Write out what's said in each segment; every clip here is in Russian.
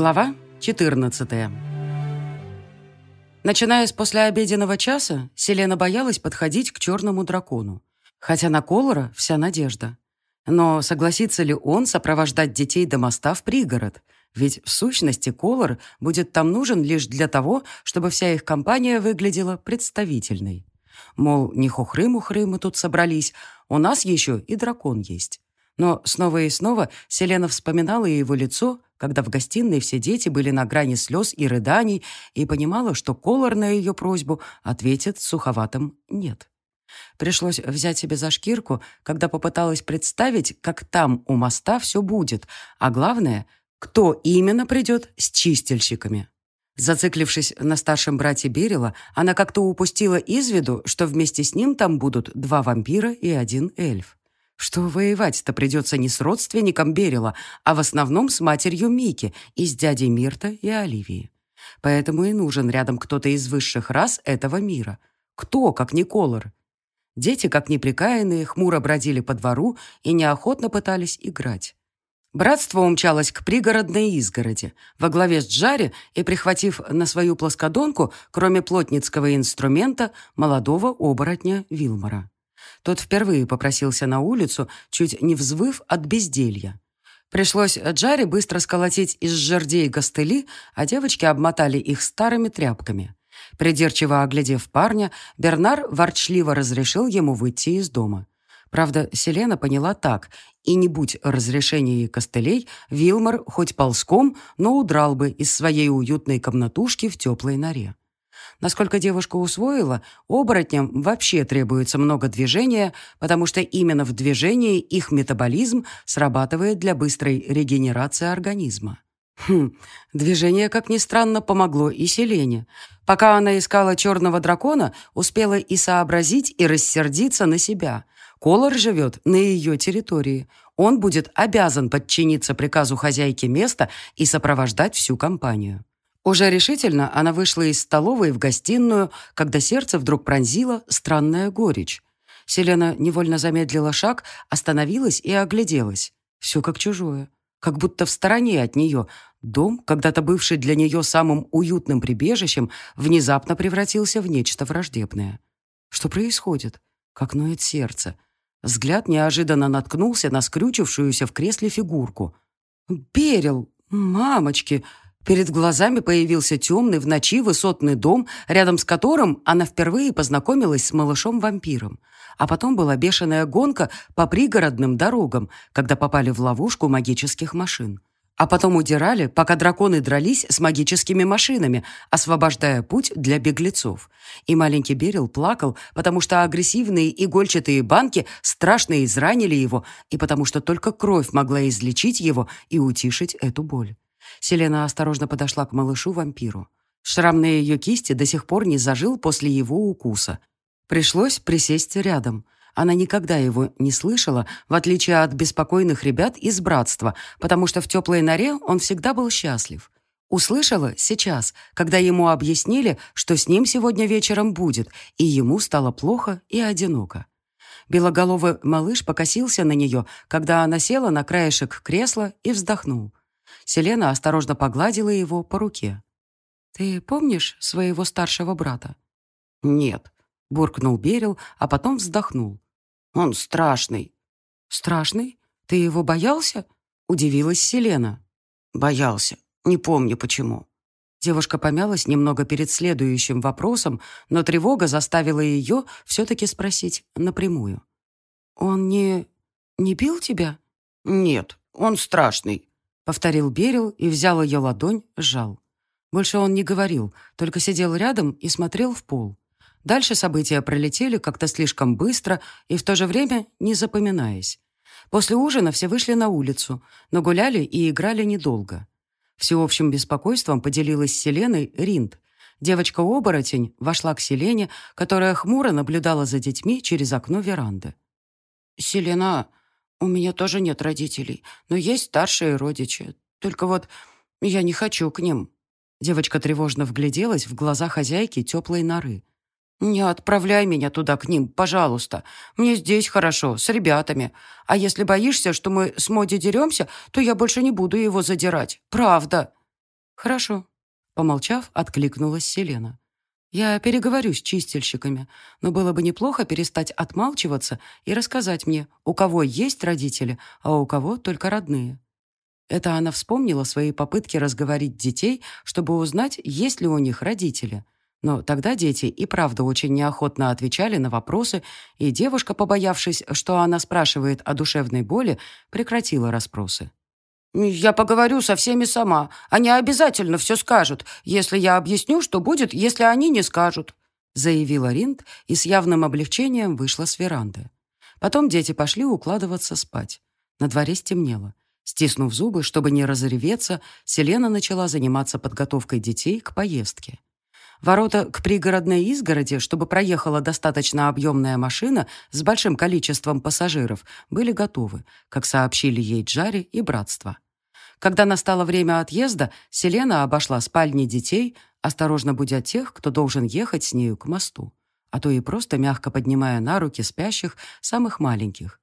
Глава 14 Начиная с послеобеденного часа, Селена боялась подходить к черному дракону. Хотя на Колора вся надежда. Но согласится ли он сопровождать детей до моста в пригород? Ведь в сущности Колор будет там нужен лишь для того, чтобы вся их компания выглядела представительной. Мол, не хухры-мухры мы тут собрались, у нас еще и дракон есть. Но снова и снова Селена вспоминала его лицо, когда в гостиной все дети были на грани слез и рыданий, и понимала, что Колор на ее просьбу ответит суховатым «нет». Пришлось взять себе за шкирку, когда попыталась представить, как там у моста все будет, а главное, кто именно придет с чистильщиками. Зациклившись на старшем брате Берила, она как-то упустила из виду, что вместе с ним там будут два вампира и один эльф что воевать-то придется не с родственником Берила, а в основном с матерью Мики и с дядей Мирта и Оливией. Поэтому и нужен рядом кто-то из высших рас этого мира. Кто, как не? Дети, как неприкаянные, хмуро бродили по двору и неохотно пытались играть. Братство умчалось к пригородной изгороди, во главе с Джари и прихватив на свою плоскодонку, кроме плотницкого инструмента, молодого оборотня Вилмора. Тот впервые попросился на улицу, чуть не взвыв от безделья. Пришлось Джаре быстро сколотить из жердей гастыли, а девочки обмотали их старыми тряпками. Придирчиво оглядев парня, Бернар ворчливо разрешил ему выйти из дома. Правда, Селена поняла так, и не будь разрешения и костылей, Вилмар хоть ползком, но удрал бы из своей уютной комнатушки в теплой норе. Насколько девушка усвоила, оборотням вообще требуется много движения, потому что именно в движении их метаболизм срабатывает для быстрой регенерации организма. Хм, движение, как ни странно, помогло и Селене. Пока она искала черного дракона, успела и сообразить, и рассердиться на себя. Колор живет на ее территории. Он будет обязан подчиниться приказу хозяйки места и сопровождать всю компанию. Уже решительно она вышла из столовой в гостиную, когда сердце вдруг пронзило странная горечь. Селена невольно замедлила шаг, остановилась и огляделась. Все как чужое. Как будто в стороне от нее. Дом, когда-то бывший для нее самым уютным прибежищем, внезапно превратился в нечто враждебное. Что происходит? Как ноет сердце. Взгляд неожиданно наткнулся на скрючившуюся в кресле фигурку. «Берил! Мамочки!» Перед глазами появился темный в ночи высотный дом, рядом с которым она впервые познакомилась с малышом-вампиром. А потом была бешеная гонка по пригородным дорогам, когда попали в ловушку магических машин. А потом удирали, пока драконы дрались с магическими машинами, освобождая путь для беглецов. И маленький Берил плакал, потому что агрессивные игольчатые банки страшно изранили его, и потому что только кровь могла излечить его и утишить эту боль. Селена осторожно подошла к малышу-вампиру. Шрам на ее кисти до сих пор не зажил после его укуса. Пришлось присесть рядом. Она никогда его не слышала, в отличие от беспокойных ребят из братства, потому что в теплой норе он всегда был счастлив. Услышала сейчас, когда ему объяснили, что с ним сегодня вечером будет, и ему стало плохо и одиноко. Белоголовый малыш покосился на нее, когда она села на краешек кресла и вздохнул. Селена осторожно погладила его по руке. «Ты помнишь своего старшего брата?» «Нет», — буркнул Берил, а потом вздохнул. «Он страшный». «Страшный? Ты его боялся?» — удивилась Селена. «Боялся. Не помню, почему». Девушка помялась немного перед следующим вопросом, но тревога заставила ее все-таки спросить напрямую. «Он не... не бил тебя?» «Нет, он страшный. Повторил Берил и взял ее ладонь, сжал. Больше он не говорил, только сидел рядом и смотрел в пол. Дальше события пролетели как-то слишком быстро и в то же время не запоминаясь. После ужина все вышли на улицу, но гуляли и играли недолго. Всеобщим беспокойством поделилась с Селеной Ринд. Девочка-оборотень вошла к Селене, которая хмуро наблюдала за детьми через окно веранды. «Селена, у меня тоже нет родителей, но есть старшие родичи. Только вот я не хочу к ним». Девочка тревожно вгляделась в глаза хозяйки теплой норы. «Не отправляй меня туда к ним, пожалуйста. Мне здесь хорошо, с ребятами. А если боишься, что мы с Моди деремся, то я больше не буду его задирать. Правда». «Хорошо», — помолчав, откликнулась Селена. «Я переговорю с чистильщиками, но было бы неплохо перестать отмалчиваться и рассказать мне, у кого есть родители, а у кого только родные». Это она вспомнила свои попытки разговорить детей, чтобы узнать, есть ли у них родители. Но тогда дети и правда очень неохотно отвечали на вопросы, и девушка, побоявшись, что она спрашивает о душевной боли, прекратила расспросы. «Я поговорю со всеми сама. Они обязательно все скажут, если я объясню, что будет, если они не скажут», заявила Ринд и с явным облегчением вышла с веранды. Потом дети пошли укладываться спать. На дворе стемнело. Стиснув зубы, чтобы не разреветься, Селена начала заниматься подготовкой детей к поездке. Ворота к пригородной изгороди, чтобы проехала достаточно объемная машина с большим количеством пассажиров, были готовы, как сообщили ей Джари и братство. Когда настало время отъезда, Селена обошла спальни детей, осторожно будя тех, кто должен ехать с нею к мосту, а то и просто мягко поднимая на руки спящих, самых маленьких.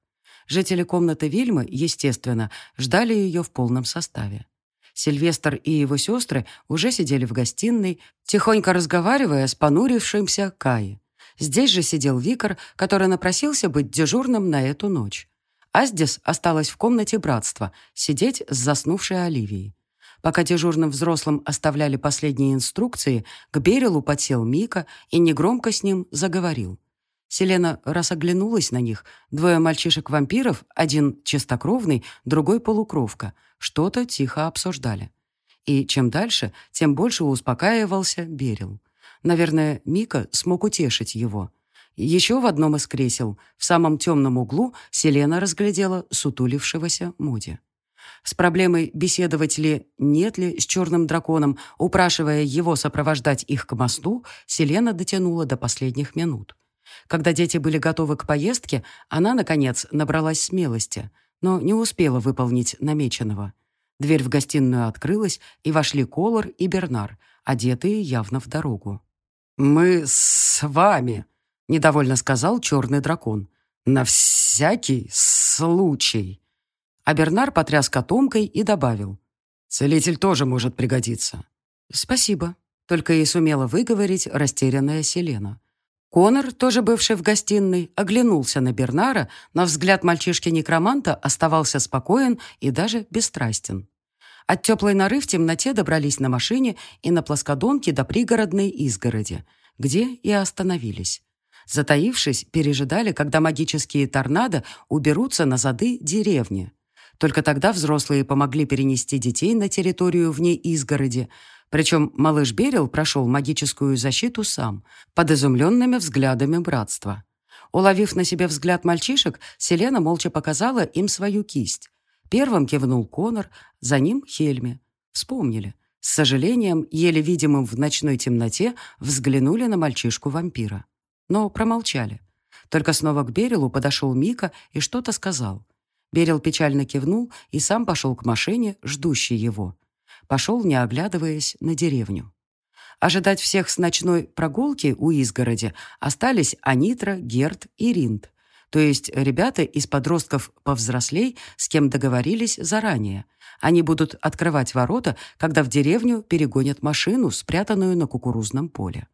Жители комнаты Вильмы, естественно, ждали ее в полном составе. Сильвестр и его сестры уже сидели в гостиной, тихонько разговаривая с понурившимся Каи. Здесь же сидел Викар, который напросился быть дежурным на эту ночь. Аздис осталась в комнате братства, сидеть с заснувшей Оливией. Пока дежурным взрослым оставляли последние инструкции, к Берилу подсел Мика и негромко с ним заговорил. Селена раз оглянулась на них. Двое мальчишек-вампиров, один чистокровный, другой полукровка, что-то тихо обсуждали. И чем дальше, тем больше успокаивался Берил. Наверное, Мика смог утешить его. Еще в одном из кресел, в самом темном углу, Селена разглядела сутулившегося Муди. С проблемой, беседовать ли, нет ли с черным драконом, упрашивая его сопровождать их к мосту, Селена дотянула до последних минут. Когда дети были готовы к поездке, она, наконец, набралась смелости, но не успела выполнить намеченного. Дверь в гостиную открылась, и вошли Колор и Бернар, одетые явно в дорогу. «Мы с вами», — недовольно сказал черный дракон. «На всякий случай». А Бернар потряс котомкой и добавил. «Целитель тоже может пригодиться». «Спасибо», — только и сумела выговорить растерянная Селена. Конор, тоже бывший в гостиной, оглянулся на Бернара, но взгляд мальчишки-некроманта оставался спокоен и даже бесстрастен. От теплой норы в темноте добрались на машине и на плоскодонке до пригородной изгороди, где и остановились. Затаившись, пережидали, когда магические торнадо уберутся на зады деревни. Только тогда взрослые помогли перенести детей на территорию вне изгороди, причем малыш Берил прошел магическую защиту сам, под изумленными взглядами братства. Уловив на себе взгляд мальчишек, Селена молча показала им свою кисть. Первым кивнул Конор, за ним Хельми. Вспомнили. С сожалением, еле видимым в ночной темноте, взглянули на мальчишку-вампира. Но промолчали. Только снова к Берилу подошел Мика и что-то сказал. Берил печально кивнул и сам пошел к машине, ждущей его пошел, не оглядываясь, на деревню. Ожидать всех с ночной прогулки у изгороди остались Анитра, Герт и Ринд, то есть ребята из подростков повзрослей, с кем договорились заранее. Они будут открывать ворота, когда в деревню перегонят машину, спрятанную на кукурузном поле.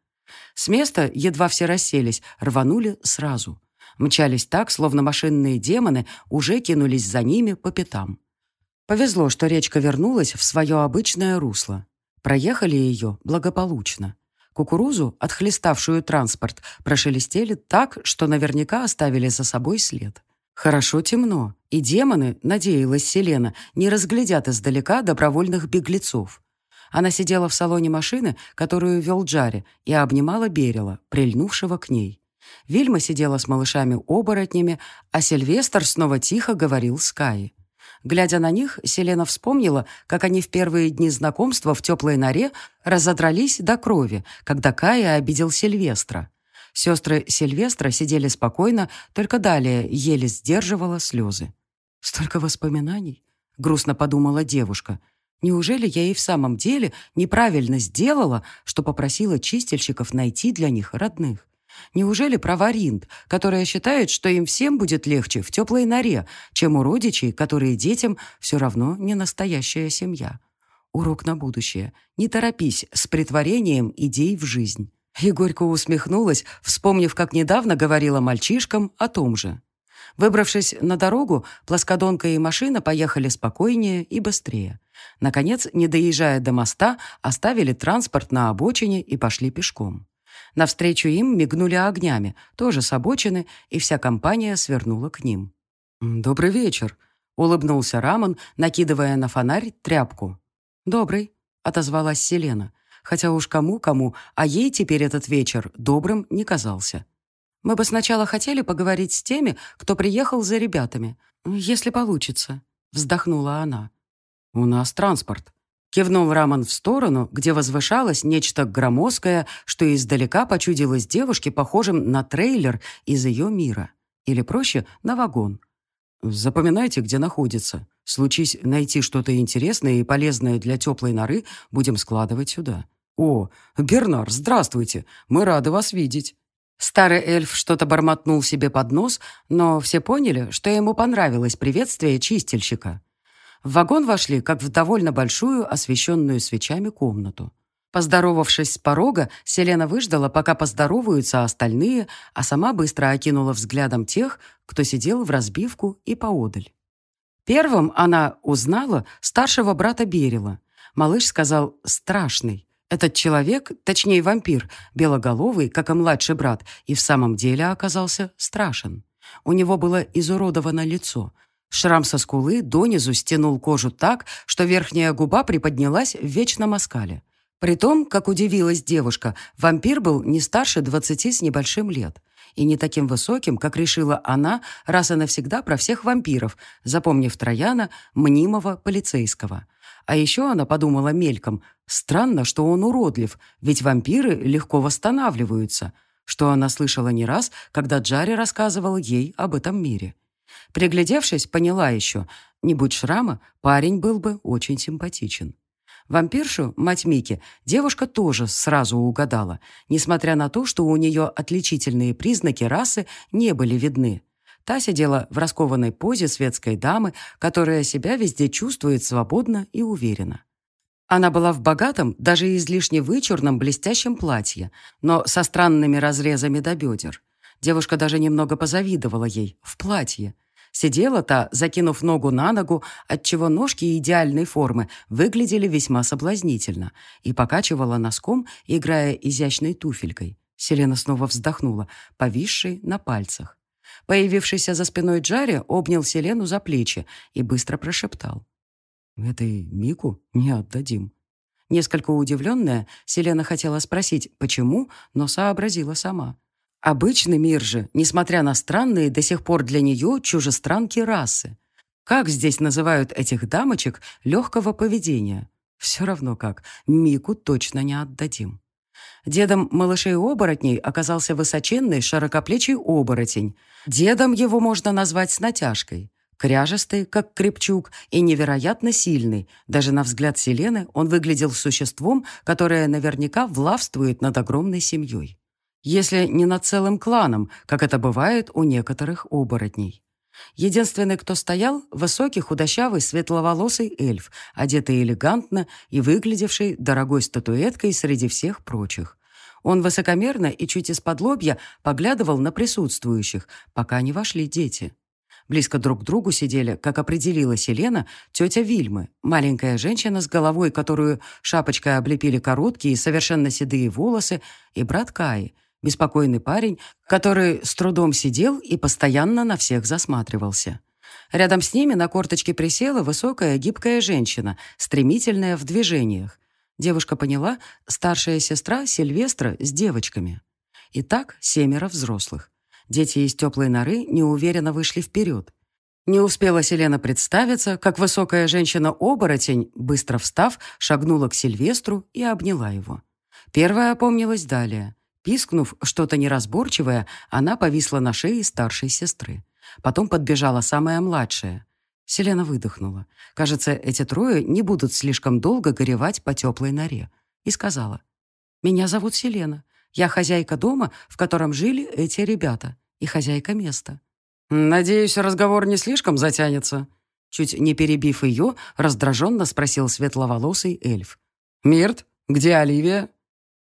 С места, едва все расселись, рванули сразу. Мчались так, словно машинные демоны уже кинулись за ними по пятам. Повезло, что речка вернулась в свое обычное русло. Проехали ее благополучно. Кукурузу, отхлеставшую транспорт, прошелестели так, что наверняка оставили за собой след. Хорошо темно, и демоны, надеялась Селена, не разглядят издалека добровольных беглецов. Она сидела в салоне машины, которую вел Джари, и обнимала Берила, прильнувшего к ней. Вильма сидела с малышами-оборотнями, а Сильвестр снова тихо говорил с Каей. Глядя на них, Селена вспомнила, как они в первые дни знакомства в теплой норе разодрались до крови, когда Кая обидел Сильвестра. Сестры Сильвестра сидели спокойно, только далее еле сдерживала слезы. «Столько воспоминаний», — грустно подумала девушка. «Неужели я и в самом деле неправильно сделала, что попросила чистильщиков найти для них родных? Неужели права Ринд, которая считает, что им всем будет легче в теплой норе, чем у родичей, которые детям все равно не настоящая семья? Урок на будущее. Не торопись с притворением идей в жизнь. И усмехнулась, вспомнив, как недавно говорила мальчишкам о том же. Выбравшись на дорогу, плоскодонка и машина поехали спокойнее и быстрее. Наконец, не доезжая до моста, оставили транспорт на обочине и пошли пешком. Навстречу им мигнули огнями, тоже с обочины, и вся компания свернула к ним. «Добрый вечер», — улыбнулся Рамон, накидывая на фонарь тряпку. «Добрый», — отозвалась Селена, хотя уж кому-кому, а ей теперь этот вечер добрым не казался. «Мы бы сначала хотели поговорить с теми, кто приехал за ребятами, если получится», — вздохнула она. «У нас транспорт», — кивнул Рамон в сторону, где возвышалось нечто громоздкое, что издалека почудилось девушке похожим на трейлер из ее мира. Или проще, на вагон. Запоминайте, где находится. Случись найти что-то интересное и полезное для теплой норы, будем складывать сюда. О, Бернар, здравствуйте. Мы рады вас видеть. Старый эльф что-то бормотнул себе под нос, но все поняли, что ему понравилось приветствие чистильщика. В вагон вошли, как в довольно большую, освещенную свечами комнату. Поздоровавшись с порога, Селена выждала, пока поздороваются остальные, а сама быстро окинула взглядом тех, кто сидел в разбивку и поодаль. Первым она узнала старшего брата Берила. Малыш сказал «страшный». Этот человек, точнее вампир, белоголовый, как и младший брат, и в самом деле оказался страшен. У него было изуродовано лицо. Шрам со скулы донизу стянул кожу так, что верхняя губа приподнялась в вечном оскале. При том, как удивилась девушка, вампир был не старше двадцати с небольшим лет и не таким высоким, как решила она раз и навсегда про всех вампиров, запомнив Трояна, мнимого полицейского. А еще она подумала мельком, странно, что он уродлив, ведь вампиры легко восстанавливаются, что она слышала не раз, когда Джари рассказывал ей об этом мире. Приглядевшись, поняла еще, не будь шрама, парень был бы очень симпатичен. Вампиршу, мать Мики, девушка тоже сразу угадала, несмотря на то, что у нее отличительные признаки расы не были видны. Та сидела в раскованной позе светской дамы, которая себя везде чувствует свободно и уверенно. Она была в богатом, даже излишне вычурном блестящем платье, но со странными разрезами до бедер. Девушка даже немного позавидовала ей в платье. Сидела та, закинув ногу на ногу, отчего ножки идеальной формы выглядели весьма соблазнительно, и покачивала носком, играя изящной туфелькой. Селена снова вздохнула, повисшей на пальцах. Появившийся за спиной Джарри обнял Селену за плечи и быстро прошептал. «Этой Мику не отдадим». Несколько удивленная, Селена хотела спросить, почему, но сообразила сама. Обычный мир же, несмотря на странные до сих пор для нее чужестранки расы. Как здесь называют этих дамочек легкого поведения? Все равно как, Мику точно не отдадим. Дедом малышей-оборотней оказался высоченный широкоплечий оборотень. Дедом его можно назвать с натяжкой. Кряжестый, как крепчук, и невероятно сильный. Даже на взгляд Селены он выглядел существом, которое наверняка влавствует над огромной семьей если не над целым кланом, как это бывает у некоторых оборотней. Единственный, кто стоял, высокий, худощавый, светловолосый эльф, одетый элегантно и выглядевший дорогой статуэткой среди всех прочих. Он высокомерно и чуть из-под лобья поглядывал на присутствующих, пока не вошли дети. Близко друг к другу сидели, как определила Селена, тетя Вильмы, маленькая женщина с головой, которую шапочкой облепили короткие, совершенно седые волосы, и брат Каи, Беспокойный парень, который с трудом сидел и постоянно на всех засматривался. Рядом с ними на корточке присела высокая гибкая женщина, стремительная в движениях. Девушка поняла, старшая сестра Сильвестра с девочками. Итак, семеро взрослых. Дети из теплой норы неуверенно вышли вперед. Не успела Селена представиться, как высокая женщина-оборотень, быстро встав, шагнула к Сильвестру и обняла его. Первая опомнилась далее. Пискнув что-то неразборчивое, она повисла на шее старшей сестры. Потом подбежала самая младшая. Селена выдохнула. Кажется, эти трое не будут слишком долго горевать по теплой норе. И сказала, «Меня зовут Селена. Я хозяйка дома, в котором жили эти ребята, и хозяйка места». «Надеюсь, разговор не слишком затянется?» Чуть не перебив ее, раздраженно спросил светловолосый эльф. «Мирт, где Оливия?»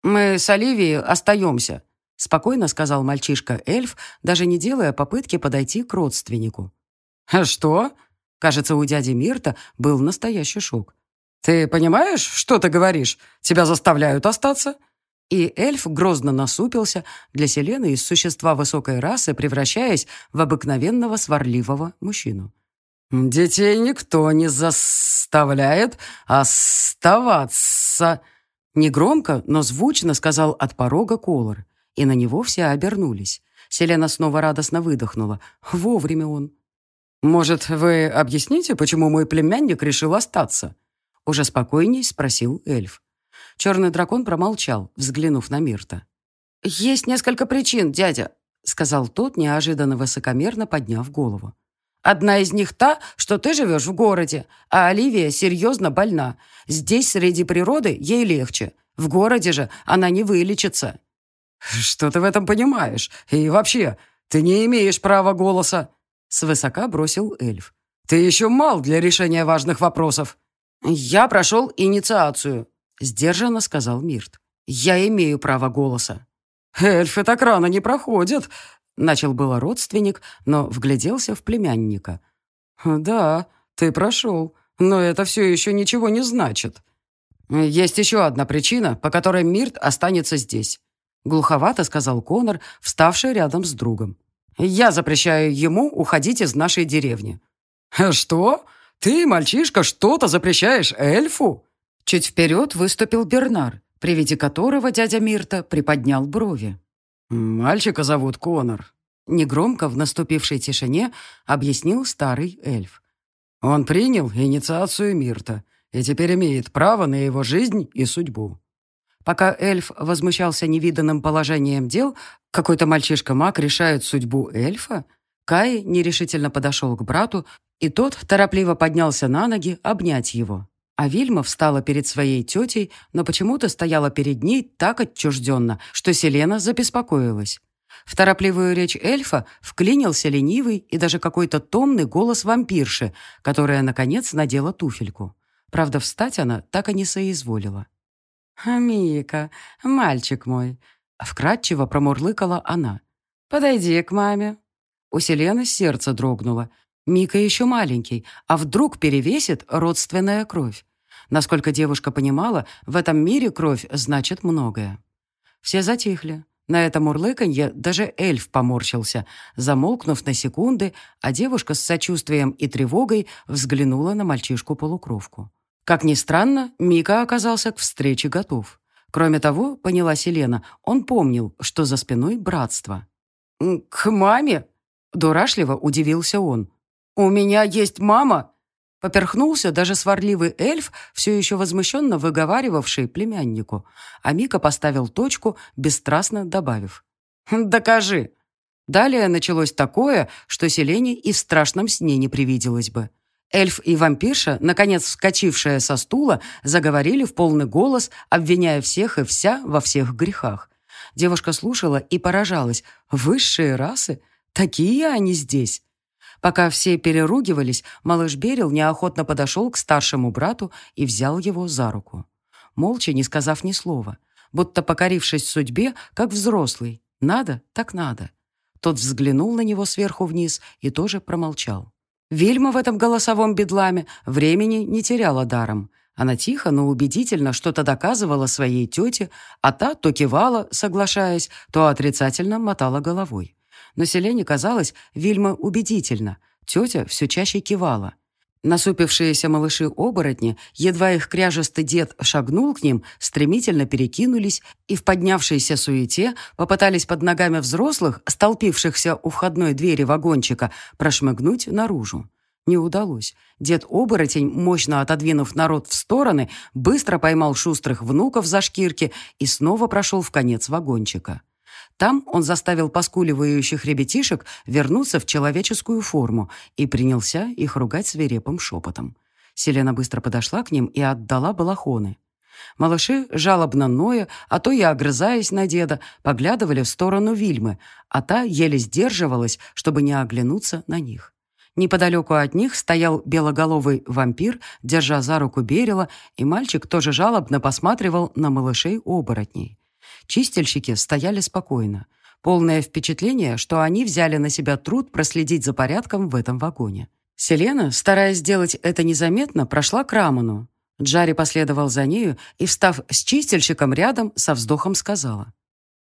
«Мы с Оливией остаемся», — спокойно сказал мальчишка-эльф, даже не делая попытки подойти к родственнику. «А что?» Кажется, у дяди Мирта был настоящий шок. «Ты понимаешь, что ты говоришь? Тебя заставляют остаться?» И эльф грозно насупился, для Селены из существа высокой расы превращаясь в обыкновенного сварливого мужчину. «Детей никто не заставляет оставаться», Негромко, но звучно сказал от порога Колор, и на него все обернулись. Селена снова радостно выдохнула. Вовремя он. «Может, вы объясните, почему мой племянник решил остаться?» Уже спокойней спросил эльф. Черный дракон промолчал, взглянув на Мирта. «Есть несколько причин, дядя», — сказал тот, неожиданно высокомерно подняв голову. Одна из них та, что ты живешь в городе, а Оливия серьезно больна. Здесь, среди природы, ей легче. В городе же она не вылечится». «Что ты в этом понимаешь? И вообще, ты не имеешь права голоса!» Свысока бросил эльф. «Ты еще мал для решения важных вопросов». «Я прошел инициацию», — сдержанно сказал Мирт. «Я имею право голоса». «Эльфы так рано не проходят», Начал было родственник, но вгляделся в племянника. «Да, ты прошел, но это все еще ничего не значит». «Есть еще одна причина, по которой Мирт останется здесь», глуховато сказал Конор, вставший рядом с другом. «Я запрещаю ему уходить из нашей деревни». «Что? Ты, мальчишка, что-то запрещаешь эльфу?» Чуть вперед выступил Бернар, при виде которого дядя Мирта приподнял брови. «Мальчика зовут Конор», — негромко в наступившей тишине объяснил старый эльф. «Он принял инициацию Мирта и теперь имеет право на его жизнь и судьбу». Пока эльф возмущался невиданным положением дел, какой-то мальчишка-маг решает судьбу эльфа, Кай нерешительно подошел к брату, и тот торопливо поднялся на ноги обнять его. А Вильма встала перед своей тетей, но почему-то стояла перед ней так отчужденно, что Селена забеспокоилась. В торопливую речь эльфа вклинился ленивый и даже какой-то томный голос вампирши, которая, наконец, надела туфельку. Правда, встать она так и не соизволила. «Мика, мальчик мой», — вкратчиво промурлыкала она. «Подойди к маме». У Селены сердце дрогнуло. Мика еще маленький, а вдруг перевесит родственная кровь? Насколько девушка понимала, в этом мире кровь значит многое. Все затихли. На это мурлыканье даже эльф поморщился, замолкнув на секунды, а девушка с сочувствием и тревогой взглянула на мальчишку-полукровку. Как ни странно, Мика оказался к встрече готов. Кроме того, поняла Селена, он помнил, что за спиной братство. «К маме?» – дурашливо удивился он. «У меня есть мама!» Поперхнулся даже сварливый эльф, все еще возмущенно выговаривавший племяннику. А Мика поставил точку, бесстрастно добавив. «Докажи!» Далее началось такое, что Селене и в страшном сне не привиделось бы. Эльф и вампирша, наконец вскочившая со стула, заговорили в полный голос, обвиняя всех и вся во всех грехах. Девушка слушала и поражалась. «Высшие расы? Такие они здесь!» Пока все переругивались, малыш Берил неохотно подошел к старшему брату и взял его за руку. Молча, не сказав ни слова, будто покорившись судьбе, как взрослый. Надо, так надо. Тот взглянул на него сверху вниз и тоже промолчал. Вильма в этом голосовом бедламе времени не теряла даром. Она тихо, но убедительно что-то доказывала своей тете, а та то кивала, соглашаясь, то отрицательно мотала головой. Но Селене казалось, Вильма убедительно. Тетя все чаще кивала. Насупившиеся малыши-оборотни, едва их кряжестый дед шагнул к ним, стремительно перекинулись и в поднявшейся суете попытались под ногами взрослых, столпившихся у входной двери вагончика, прошмыгнуть наружу. Не удалось. Дед-оборотень, мощно отодвинув народ в стороны, быстро поймал шустрых внуков за шкирки и снова прошел в конец вагончика. Там он заставил поскуливающих ребятишек вернуться в человеческую форму и принялся их ругать свирепым шепотом. Селена быстро подошла к ним и отдала балахоны. Малыши, жалобно ноя, а то и огрызаясь на деда, поглядывали в сторону Вильмы, а та еле сдерживалась, чтобы не оглянуться на них. Неподалеку от них стоял белоголовый вампир, держа за руку Берила, и мальчик тоже жалобно посматривал на малышей-оборотней. Чистильщики стояли спокойно. Полное впечатление, что они взяли на себя труд проследить за порядком в этом вагоне. Селена, стараясь сделать это незаметно, прошла к Рамону. Джари последовал за нею и, встав с чистильщиком рядом, со вздохом сказала.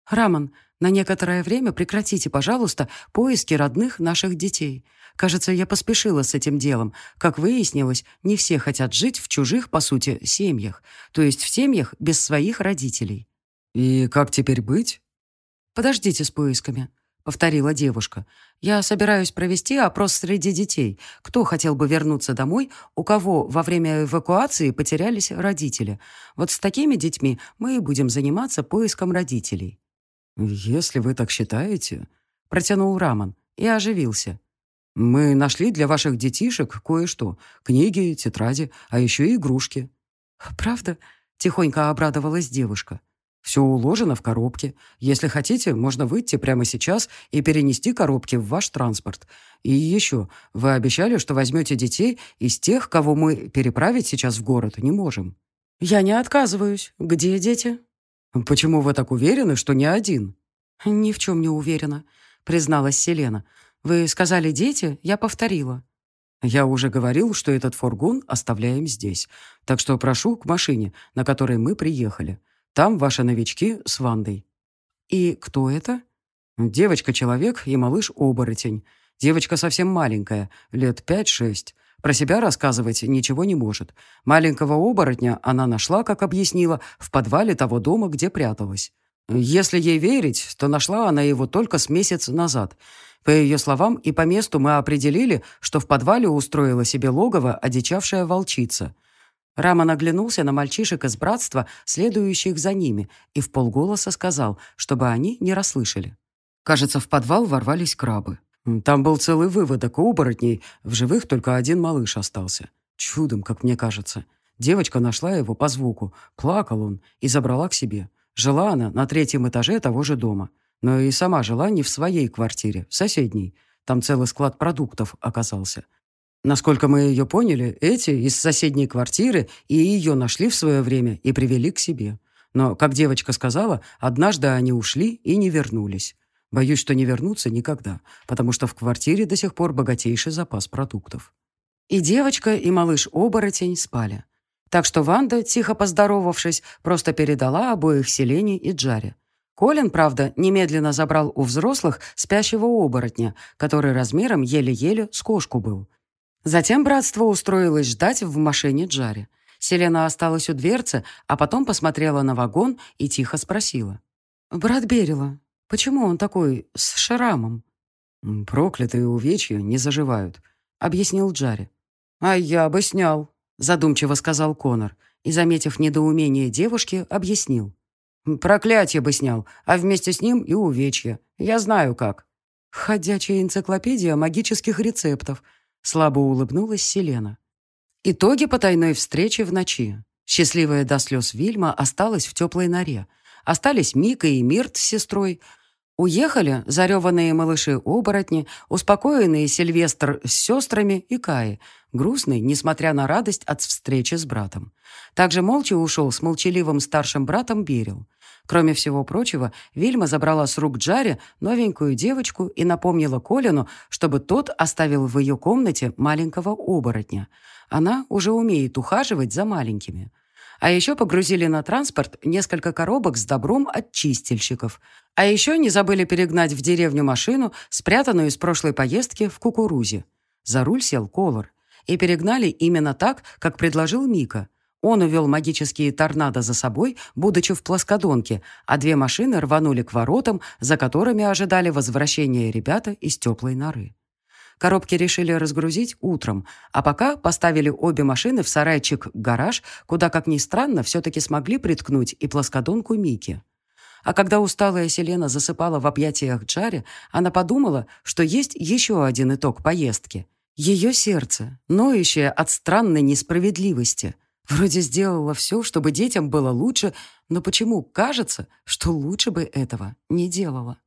«Рамон, на некоторое время прекратите, пожалуйста, поиски родных наших детей. Кажется, я поспешила с этим делом. Как выяснилось, не все хотят жить в чужих, по сути, семьях, то есть в семьях без своих родителей». «И как теперь быть?» «Подождите с поисками», — повторила девушка. «Я собираюсь провести опрос среди детей. Кто хотел бы вернуться домой, у кого во время эвакуации потерялись родители. Вот с такими детьми мы и будем заниматься поиском родителей». «Если вы так считаете», — протянул Раман и оживился. «Мы нашли для ваших детишек кое-что. Книги, тетради, а еще и игрушки». «Правда?» — тихонько обрадовалась девушка. Все уложено в коробке. Если хотите, можно выйти прямо сейчас и перенести коробки в ваш транспорт. И еще, вы обещали, что возьмете детей из тех, кого мы переправить сейчас в город не можем. Я не отказываюсь. Где дети? Почему вы так уверены, что не один? Ни в чем не уверена, призналась Селена. Вы сказали «дети», я повторила. Я уже говорил, что этот фургон оставляем здесь. Так что прошу к машине, на которой мы приехали. Там ваши новички с Вандой». «И кто это?» «Девочка-человек и малыш-оборотень. Девочка совсем маленькая, лет пять-шесть. Про себя рассказывать ничего не может. Маленького оборотня она нашла, как объяснила, в подвале того дома, где пряталась. Если ей верить, то нашла она его только с месяц назад. По ее словам и по месту мы определили, что в подвале устроила себе логово одичавшая волчица. Рамон оглянулся на мальчишек из братства, следующих за ними, и в полголоса сказал, чтобы они не расслышали. Кажется, в подвал ворвались крабы. Там был целый выводок оборотней, в живых только один малыш остался. Чудом, как мне кажется. Девочка нашла его по звуку, плакал он и забрала к себе. Жила она на третьем этаже того же дома. Но и сама жила не в своей квартире, в соседней. Там целый склад продуктов оказался. Насколько мы ее поняли, эти из соседней квартиры и ее нашли в свое время и привели к себе. Но, как девочка сказала, однажды они ушли и не вернулись. Боюсь, что не вернутся никогда, потому что в квартире до сих пор богатейший запас продуктов. И девочка, и малыш-оборотень спали. Так что Ванда, тихо поздоровавшись, просто передала обоих Селене и Джаре. Колин, правда, немедленно забрал у взрослых спящего оборотня, который размером еле-еле с кошку был, Затем братство устроилось ждать в машине Джари. Селена осталась у дверцы, а потом посмотрела на вагон и тихо спросила. «Брат Берила, почему он такой с шрамом?» «Проклятые увечья не заживают», — объяснил Джари. «А я бы снял», — задумчиво сказал Конор и, заметив недоумение девушки, объяснил. «Проклятие бы снял, а вместе с ним и увечья. Я знаю как». «Ходячая энциклопедия магических рецептов», Слабо улыбнулась Селена. Итоги потайной встречи в ночи. Счастливая до слез Вильма осталась в теплой норе. Остались Мика и Мирт с сестрой. Уехали зареванные малыши-оборотни, успокоенные Сильвестр с сестрами и Каи, грустный, несмотря на радость от встречи с братом. Также молча ушел с молчаливым старшим братом Берил. Кроме всего прочего, Вильма забрала с рук Джаре новенькую девочку и напомнила Колину, чтобы тот оставил в ее комнате маленького оборотня. Она уже умеет ухаживать за маленькими. А еще погрузили на транспорт несколько коробок с добром от чистильщиков. А еще не забыли перегнать в деревню машину, спрятанную из прошлой поездки в кукурузе. За руль сел Колор. И перегнали именно так, как предложил Мика. Он увел магические торнадо за собой, будучи в плоскодонке, а две машины рванули к воротам, за которыми ожидали возвращения ребята из теплой норы. Коробки решили разгрузить утром, а пока поставили обе машины в сарайчик-гараж, куда, как ни странно, все-таки смогли приткнуть и плоскодонку Мики. А когда усталая Селена засыпала в объятиях Джари, она подумала, что есть еще один итог поездки. Ее сердце, ноющее от странной несправедливости – Вроде сделала все, чтобы детям было лучше, но почему кажется, что лучше бы этого не делала?